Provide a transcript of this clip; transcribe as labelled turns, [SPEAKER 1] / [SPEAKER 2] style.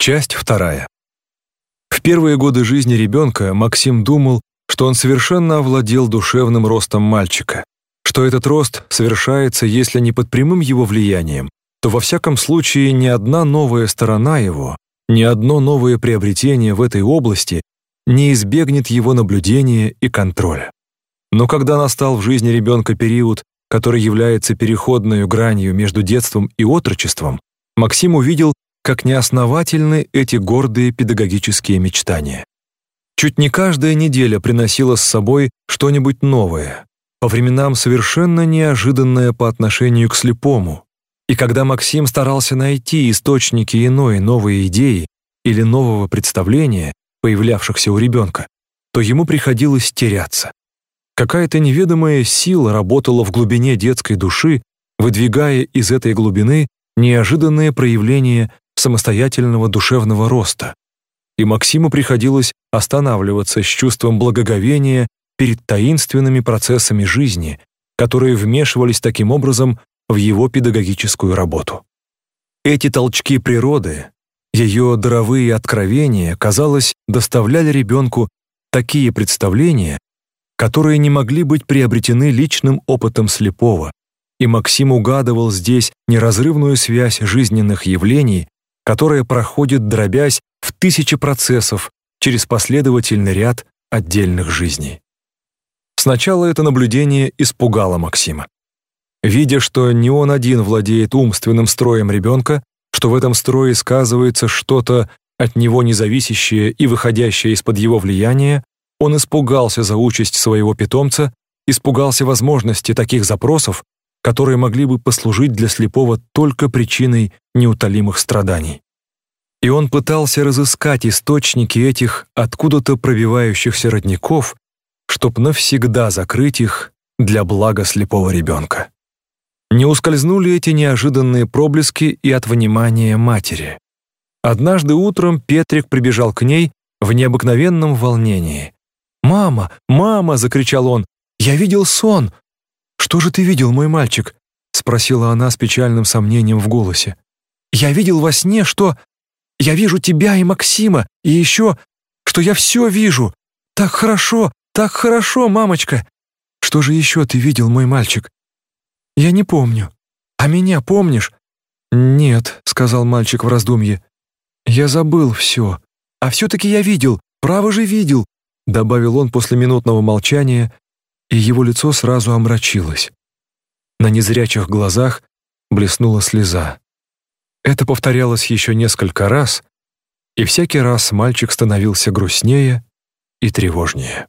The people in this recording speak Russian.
[SPEAKER 1] Часть вторая. В первые годы жизни ребенка Максим думал, что он совершенно овладел душевным ростом мальчика, что этот рост совершается, если не под прямым его влиянием, то во всяком случае ни одна новая сторона его, ни одно новое приобретение в этой области не избегнет его наблюдения и контроля. Но когда настал в жизни ребенка период, который является переходной гранью между детством и отрочеством, Максим увидел, как неосновательны эти гордые педагогические мечтания. Чуть не каждая неделя приносила с собой что-нибудь новое, по временам совершенно неожиданное по отношению к слепому. И когда Максим старался найти источники иной новой идеи или нового представления, появлявшихся у ребенка, то ему приходилось теряться. Какая-то неведомая сила работала в глубине детской души, выдвигая из этой глубины неожиданные проявления самостоятельного душевного роста, и Максиму приходилось останавливаться с чувством благоговения перед таинственными процессами жизни, которые вмешивались таким образом в его педагогическую работу. Эти толчки природы, ее даровые откровения, казалось, доставляли ребенку такие представления, которые не могли быть приобретены личным опытом слепого, и Максим угадывал здесь неразрывную связь жизненных явлений которая проходит, дробясь в тысячи процессов через последовательный ряд отдельных жизней. Сначала это наблюдение испугало Максима. Видя, что не он один владеет умственным строем ребенка, что в этом строе сказывается что-то от него независящее и выходящее из-под его влияния, он испугался за участь своего питомца, испугался возможности таких запросов, которые могли бы послужить для слепого только причиной неутолимых страданий. И он пытался разыскать источники этих откуда-то пробивающихся родников, чтобы навсегда закрыть их для блага слепого ребенка. Не ускользнули эти неожиданные проблески и от внимания матери. Однажды утром Петрик прибежал к ней в необыкновенном волнении. «Мама! Мама!» — закричал он. «Я видел сон! «Что же ты видел, мой мальчик?» — спросила она с печальным сомнением в голосе. «Я видел во сне, что... Я вижу тебя и Максима, и еще, что я все вижу. Так хорошо, так хорошо, мамочка!» «Что же еще ты видел, мой мальчик?» «Я не помню. А меня помнишь?» «Нет», — сказал мальчик в раздумье. «Я забыл все. А все-таки я видел, право же видел», — добавил он после минутного молчания и его лицо сразу омрачилось. На незрячих глазах блеснула слеза. Это повторялось еще несколько раз, и всякий раз мальчик становился грустнее и тревожнее.